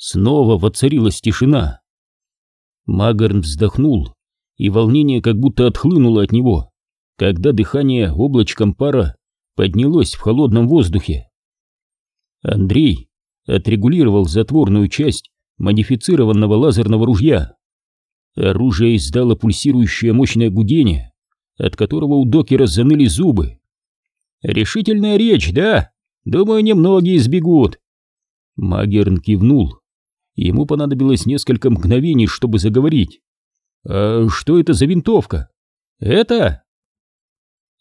Снова воцарилась тишина. Магарн вздохнул, и волнение как будто отхлынуло от него, когда дыхание облачком пара поднялось в холодном воздухе. Андрей отрегулировал затворную часть модифицированного лазерного ружья. Оружие издало пульсирующее мощное гудение, от которого у докера заныли зубы. «Решительная речь, да? Думаю, немногие сбегут». Магерн кивнул. Ему понадобилось несколько мгновений, чтобы заговорить. «А что это за винтовка?» «Это?»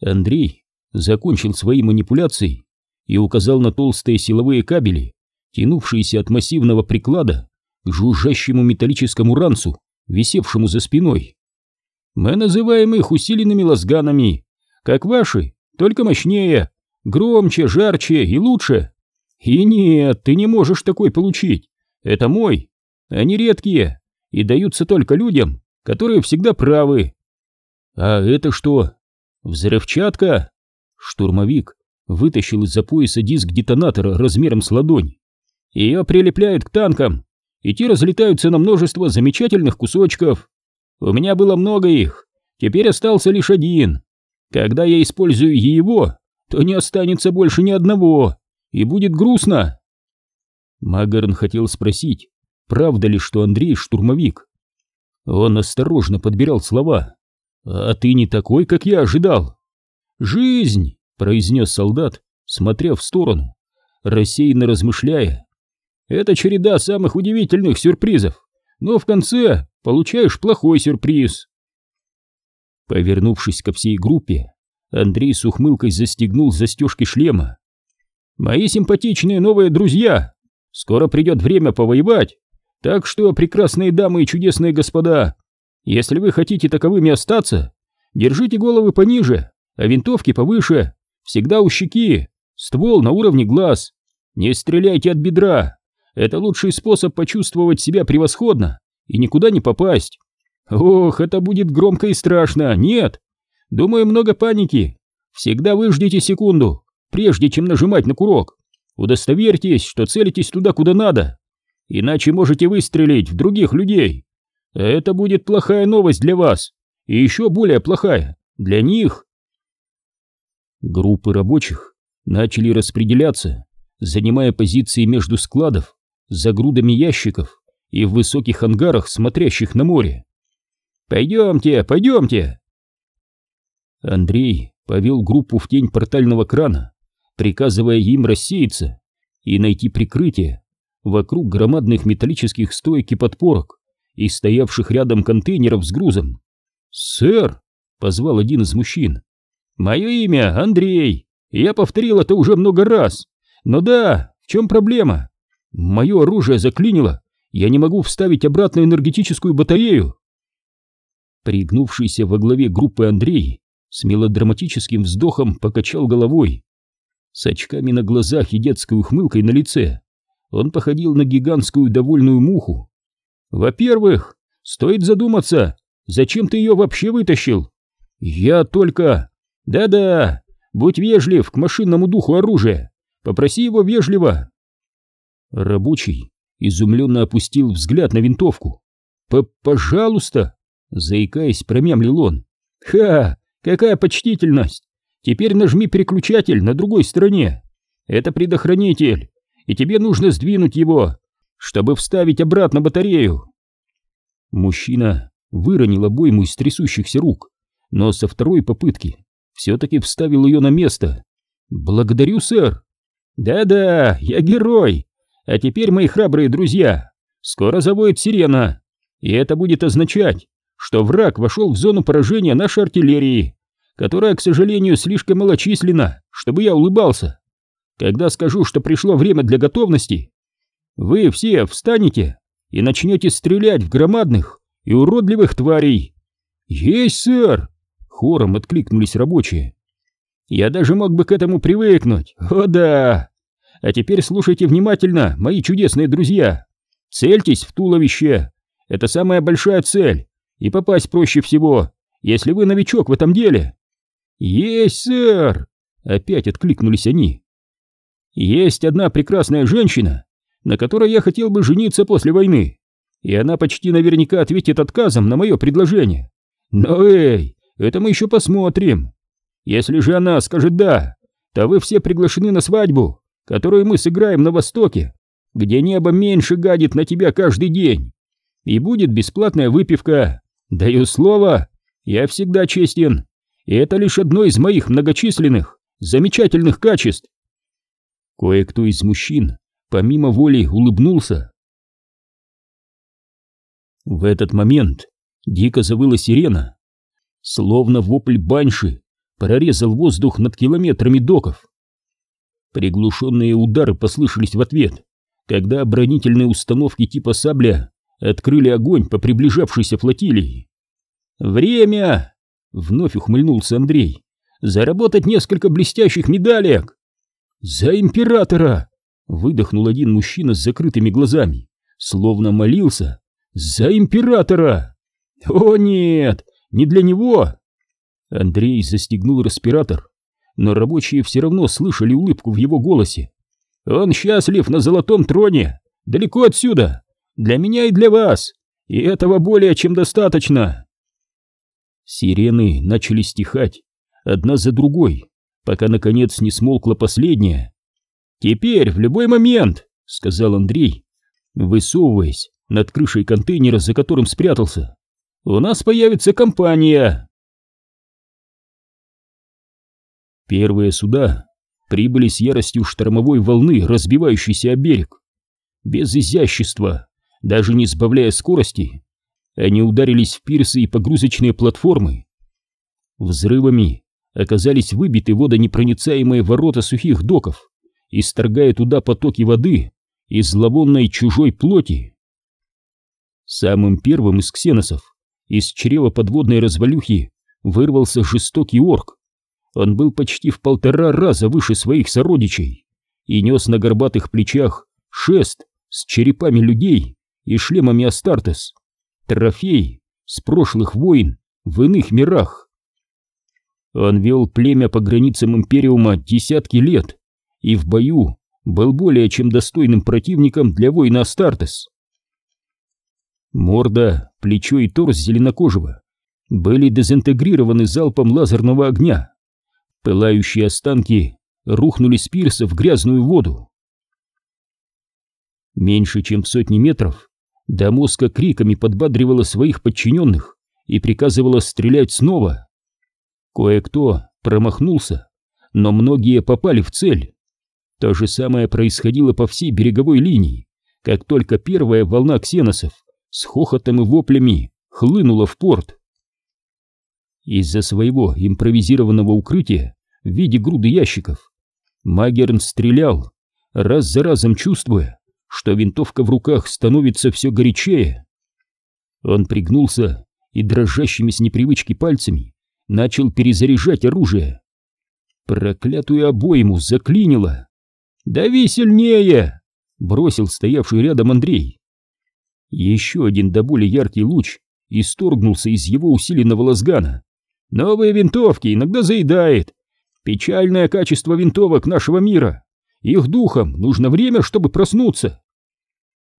Андрей закончил свои манипуляции и указал на толстые силовые кабели, тянувшиеся от массивного приклада к жужжащему металлическому ранцу, висевшему за спиной. «Мы называем их усиленными лазганами, как ваши, только мощнее, громче, жарче и лучше. И нет, ты не можешь такой получить. Это мой. Они редкие и даются только людям, которые всегда правы. А это что? Взрывчатка? Штурмовик вытащил из-за пояса диск детонатора размером с ладонь. Ее прилепляют к танкам, и те разлетаются на множество замечательных кусочков. У меня было много их, теперь остался лишь один. Когда я использую его, то не останется больше ни одного, и будет грустно. Магарн хотел спросить, правда ли, что Андрей штурмовик. Он осторожно подбирал слова. «А ты не такой, как я ожидал». «Жизнь!» — произнес солдат, смотря в сторону, рассеянно размышляя. «Это череда самых удивительных сюрпризов, но в конце получаешь плохой сюрприз». Повернувшись ко всей группе, Андрей с ухмылкой застегнул застежки шлема. «Мои симпатичные новые друзья! Скоро придет время повоевать, так что, прекрасные дамы и чудесные господа, если вы хотите таковыми остаться, держите головы пониже, а винтовки повыше, всегда у щеки, ствол на уровне глаз. Не стреляйте от бедра, это лучший способ почувствовать себя превосходно и никуда не попасть. Ох, это будет громко и страшно, нет. Думаю, много паники. Всегда выждите секунду, прежде чем нажимать на курок. Удостоверьтесь, что целитесь туда, куда надо. Иначе можете выстрелить в других людей. Это будет плохая новость для вас. И еще более плохая для них. Группы рабочих начали распределяться, занимая позиции между складов, за грудами ящиков и в высоких ангарах, смотрящих на море. «Пойдемте, пойдемте!» Андрей повел группу в тень портального крана, приказывая им рассеяться и найти прикрытие вокруг громадных металлических стоек и подпорок и стоявших рядом контейнеров с грузом. «Сэр!» — позвал один из мужчин. «Мое имя Андрей. Я повторил это уже много раз. Но да, в чем проблема? Мое оружие заклинило. Я не могу вставить обратно энергетическую батарею». Пригнувшийся во главе группы Андрей с мелодраматическим вздохом покачал головой. С очками на глазах и детской ухмылкой на лице он походил на гигантскую довольную муху. «Во-первых, стоит задуматься, зачем ты ее вообще вытащил? Я только... Да-да, будь вежлив к машинному духу оружия, попроси его вежливо». Рабочий изумленно опустил взгляд на винтовку. П «Пожалуйста!» — заикаясь, промямлил он. «Ха! Какая почтительность! Теперь нажми переключатель на другой стороне. Это предохранитель, и тебе нужно сдвинуть его, чтобы вставить обратно батарею. Мужчина выронил обойму из трясущихся рук, но со второй попытки все-таки вставил ее на место. «Благодарю, сэр!» «Да-да, я герой! А теперь, мои храбрые друзья, скоро завоет сирена, и это будет означать, что враг вошел в зону поражения нашей артиллерии, которая, к сожалению, слишком малочисленна, чтобы я улыбался. Когда скажу, что пришло время для готовности, вы все встанете и начнете стрелять в громадных и уродливых тварей. Есть, сэр! Хором откликнулись рабочие. Я даже мог бы к этому привыкнуть. О да! А теперь слушайте внимательно, мои чудесные друзья. Цельтесь в туловище. Это самая большая цель. И попасть проще всего, если вы новичок в этом деле. Есть, сэр! Опять откликнулись они. Есть одна прекрасная женщина, на которой я хотел бы жениться после войны, и она почти наверняка ответит отказом на мое предложение. Но эй, это мы еще посмотрим. Если же она скажет «да», то вы все приглашены на свадьбу, которую мы сыграем на Востоке, где небо меньше гадит на тебя каждый день. И будет бесплатная выпивка. Даю слово, я всегда честен, и это лишь одно из моих многочисленных, замечательных качеств. Кое-кто из мужчин помимо воли улыбнулся. В этот момент дико завыла сирена. Словно вопль банши прорезал воздух над километрами доков. Приглушенные удары послышались в ответ, когда оборонительные установки типа «Сабля» открыли огонь по приближавшейся флотилии. «Время!» — вновь ухмыльнулся Андрей. «Заработать несколько блестящих медалек!» «За императора!» — выдохнул один мужчина с закрытыми глазами, словно молился. «За императора!» «О нет, не для него!» Андрей застегнул респиратор, но рабочие все равно слышали улыбку в его голосе. «Он счастлив на золотом троне, далеко отсюда, для меня и для вас, и этого более чем достаточно!» Сирены начали стихать, одна за другой, пока наконец не смолкла последняя. «Теперь, в любой момент», — сказал Андрей, высовываясь над крышей контейнера, за которым спрятался, — «у нас появится компания». Первые суда прибыли с яростью штормовой волны, разбивающейся о берег. Без изящества, даже не сбавляя скорости, они ударились в пирсы и погрузочные платформы. Взрывами оказались выбиты водонепроницаемые ворота сухих доков, исторгая туда потоки воды из зловонной чужой плоти. Самым первым из ксеносов из чрева подводной развалюхи вырвался жестокий орк, он был почти в полтора раза выше своих сородичей и нес на горбатых плечах шест с черепами людей и шлемами Астартес, трофей с прошлых войн в иных мирах. Он вел племя по границам Империума десятки лет и в бою был более чем достойным противником для воина Астартес. Морда, плечо и торс зеленокожего были дезинтегрированы залпом лазерного огня. Пылающие останки рухнули с пирса в грязную воду. Меньше чем в сотни метров Дамоска криками подбадривала своих подчиненных и приказывала стрелять снова. Кое-кто промахнулся, но многие попали в цель. То же самое происходило по всей береговой линии, как только первая волна ксеносов с хохотом и воплями хлынула в порт. Из-за своего импровизированного укрытия в виде груды ящиков. Магерн стрелял, раз за разом чувствуя, что винтовка в руках становится все горячее. Он пригнулся и дрожащими с непривычки пальцами начал перезаряжать оружие. Проклятую обойму заклинило. «Дави сильнее!» — бросил стоявший рядом Андрей. Еще один до боли яркий луч исторгнулся из его усиленного лазгана. «Новые винтовки иногда заедает, Печальное качество винтовок нашего мира. Их духом нужно время, чтобы проснуться.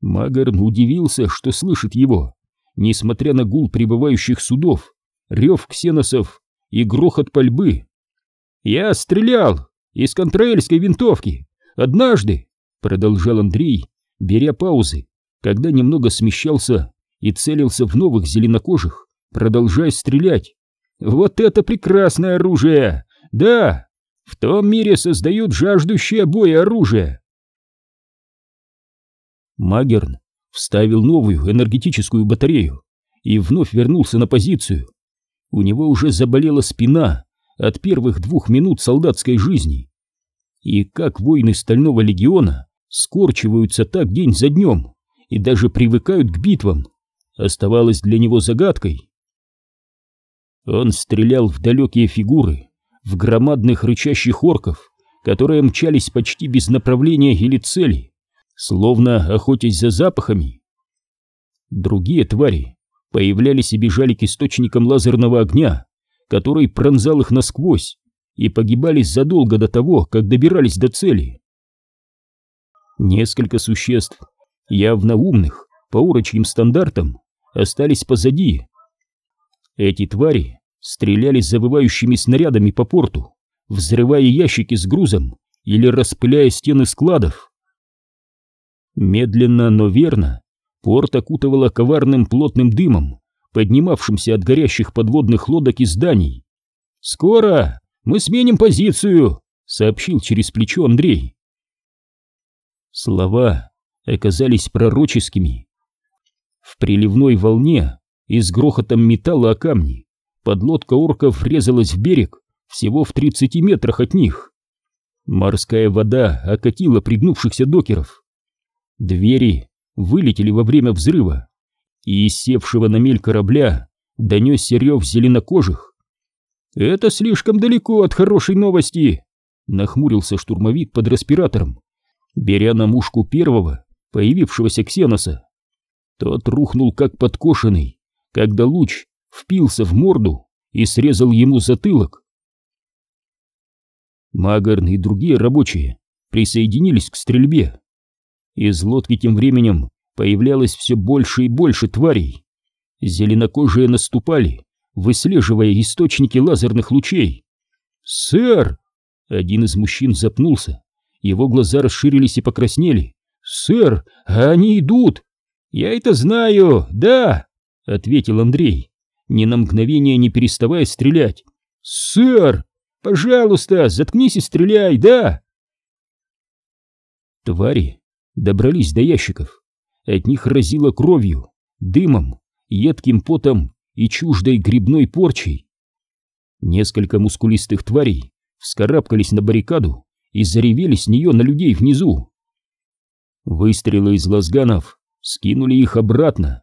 Магарн удивился, что слышит его, несмотря на гул прибывающих судов, рев ксеносов и грохот пальбы. «Я стрелял из контраэльской винтовки однажды», — продолжал Андрей, беря паузы, когда немного смещался и целился в новых зеленокожих, продолжая стрелять. «Вот это прекрасное оружие! Да, в том мире создают жаждущее боя оружие. Магерн вставил новую энергетическую батарею и вновь вернулся на позицию. У него уже заболела спина от первых двух минут солдатской жизни. И как воины Стального Легиона скорчиваются так день за днем и даже привыкают к битвам, оставалось для него загадкой. Он стрелял в далекие фигуры, в громадных рычащих орков, которые мчались почти без направления или цели, словно охотясь за запахами. Другие твари появлялись и бежали к источникам лазерного огня, который пронзал их насквозь, и погибали задолго до того, как добирались до цели. Несколько существ, явно умных, по урочьим стандартам, остались позади. Эти твари стреляли завывающими снарядами по порту, взрывая ящики с грузом или распыляя стены складов. Медленно, но верно, порт окутывало коварным плотным дымом, поднимавшимся от горящих подводных лодок и зданий. «Скоро мы сменим позицию!» — сообщил через плечо Андрей. Слова оказались пророческими. В приливной волне и с грохотом металла о камни подлодка орков врезалась в берег всего в 30 метрах от них. Морская вода окатила пригнувшихся докеров. Двери вылетели во время взрыва, и из севшего на мель корабля донесся рев зеленокожих. «Это слишком далеко от хорошей новости!» — нахмурился штурмовик под респиратором, беря на мушку первого, появившегося ксеноса. Тот рухнул как подкошенный, когда луч впился в морду и срезал ему затылок. Магарн и другие рабочие присоединились к стрельбе. Из лодки тем временем появлялось все больше и больше тварей. Зеленокожие наступали, выслеживая источники лазерных лучей. «Сэр!» Один из мужчин запнулся. Его глаза расширились и покраснели. «Сэр, они идут!» «Я это знаю, да!» — ответил Андрей, ни на мгновение не переставая стрелять. «Сэр, пожалуйста, заткнись и стреляй, да!» Твари добрались до ящиков. От них разило кровью, дымом, едким потом и чуждой грибной порчей. Несколько мускулистых тварей вскарабкались на баррикаду и заревели с нее на людей внизу. Выстрелы из лазганов скинули их обратно.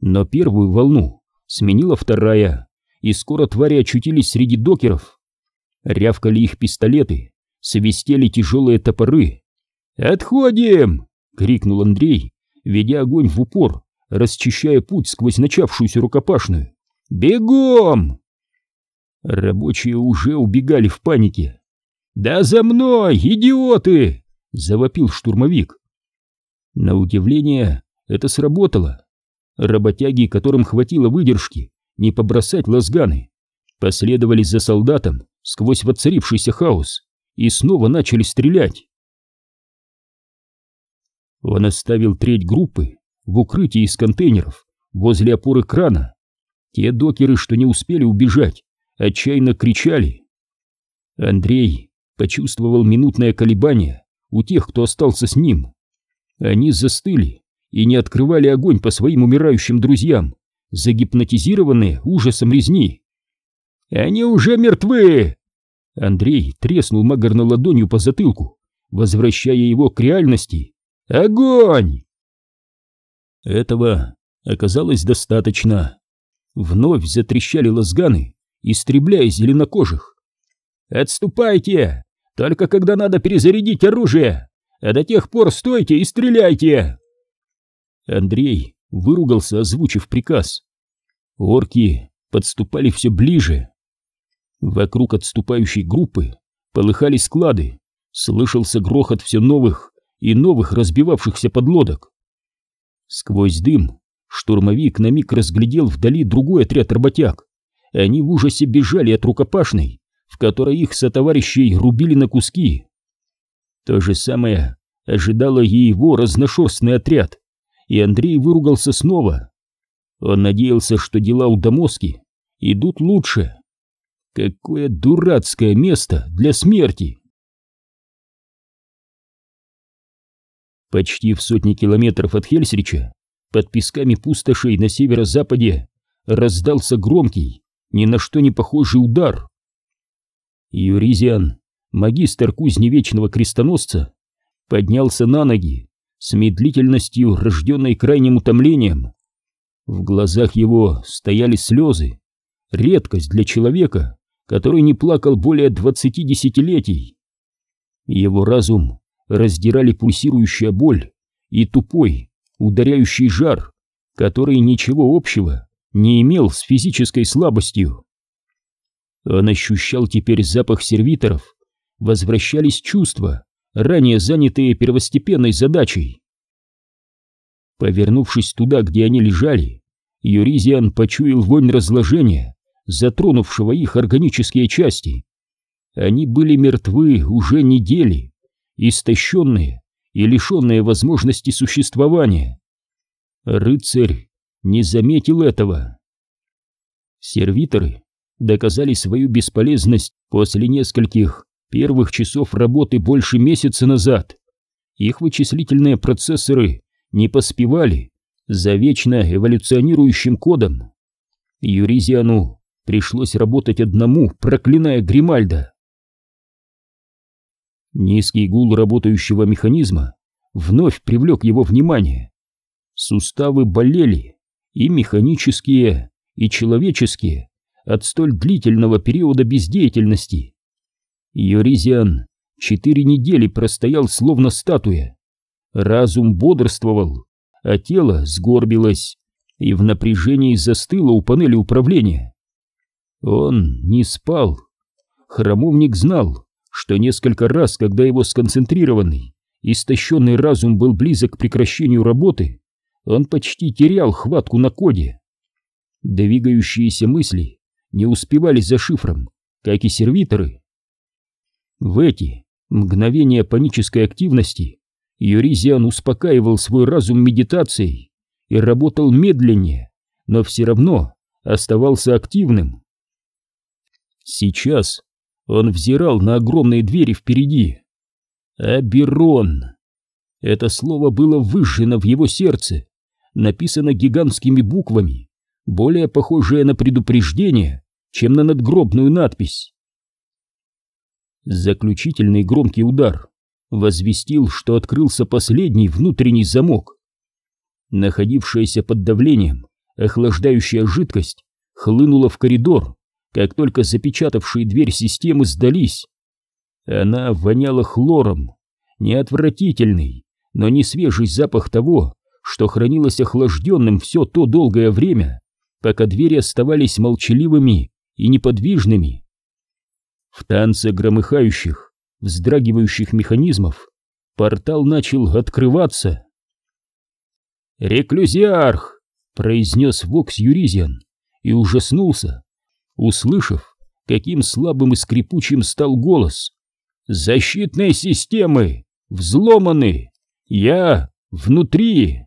Но первую волну сменила вторая, и скоро твари очутились среди докеров. Рявкали их пистолеты, свистели тяжелые топоры. «Отходим!» — крикнул Андрей, ведя огонь в упор, расчищая путь сквозь начавшуюся рукопашную. «Бегом!» Рабочие уже убегали в панике. «Да за мной, идиоты!» — завопил штурмовик. На удивление, это сработало. Работяги, которым хватило выдержки, не побросать лазганы, последовали за солдатом сквозь воцарившийся хаос и снова начали стрелять. Он оставил треть группы в укрытии из контейнеров возле опоры крана. Те докеры, что не успели убежать, отчаянно кричали. Андрей почувствовал минутное колебание у тех, кто остался с ним. Они застыли и не открывали огонь по своим умирающим друзьям, загипнотизированные ужасом резни. «Они уже мертвы!» Андрей треснул Магарна ладонью по затылку, возвращая его к реальности. «Огонь!» Этого оказалось достаточно. Вновь затрещали лазганы, истребляя зеленокожих. «Отступайте! Только когда надо перезарядить оружие!» а до тех пор стойте и стреляйте!» Андрей выругался, озвучив приказ. Орки подступали все ближе. Вокруг отступающей группы полыхали склады, слышался грохот все новых и новых разбивавшихся подлодок. Сквозь дым штурмовик на миг разглядел вдали другой отряд работяг. Они в ужасе бежали от рукопашной, в которой их сотоварищей рубили на куски. То же самое ожидало и его разношерстный отряд, и Андрей выругался снова. Он надеялся, что дела у Дамоски идут лучше. Какое дурацкое место для смерти! Почти в сотни километров от Хельсрича, под песками пустошей на северо-западе, раздался громкий, ни на что не похожий удар. Юризиан магистр кузни вечного крестоносца поднялся на ноги с медлительностью, рожденной крайним утомлением. В глазах его стояли слезы, редкость для человека, который не плакал более двадцати десятилетий. Его разум раздирали пульсирующая боль и тупой, ударяющий жар, который ничего общего не имел с физической слабостью. Он ощущал теперь запах сервиторов, возвращались чувства, ранее занятые первостепенной задачей. Повернувшись туда, где они лежали, Юризиан почуял вонь разложения, затронувшего их органические части. Они были мертвы уже недели, истощенные и лишенные возможности существования. Рыцарь не заметил этого. Сервиторы доказали свою бесполезность после нескольких первых часов работы больше месяца назад. Их вычислительные процессоры не поспевали за вечно эволюционирующим кодом. Юризиану пришлось работать одному, проклиная Гримальда. Низкий гул работающего механизма вновь привлек его внимание. Суставы болели, и механические, и человеческие, от столь длительного периода бездеятельности. Юризиан четыре недели простоял словно статуя. Разум бодрствовал, а тело сгорбилось и в напряжении застыло у панели управления. Он не спал. Храмовник знал, что несколько раз, когда его сконцентрированный, истощенный разум был близок к прекращению работы, он почти терял хватку на коде. Двигающиеся мысли не успевали за шифром, как и сервиторы. В эти мгновения панической активности Юризиан успокаивал свой разум медитацией и работал медленнее, но все равно оставался активным. Сейчас он взирал на огромные двери впереди. Аберон. Это слово было выжжено в его сердце, написано гигантскими буквами, более похожее на предупреждение, чем на надгробную надпись. Заключительный громкий удар возвестил, что открылся последний внутренний замок. Находившаяся под давлением охлаждающая жидкость хлынула в коридор, как только запечатавшие дверь системы сдались. Она воняла хлором, неотвратительный, но не свежий запах того, что хранилось охлажденным все то долгое время, пока двери оставались молчаливыми и неподвижными. В танце громыхающих, вздрагивающих механизмов портал начал открываться. «Реклюзиарх!» — произнес Вокс Юризиан и ужаснулся, услышав, каким слабым и скрипучим стал голос. «Защитные системы взломаны! Я внутри!»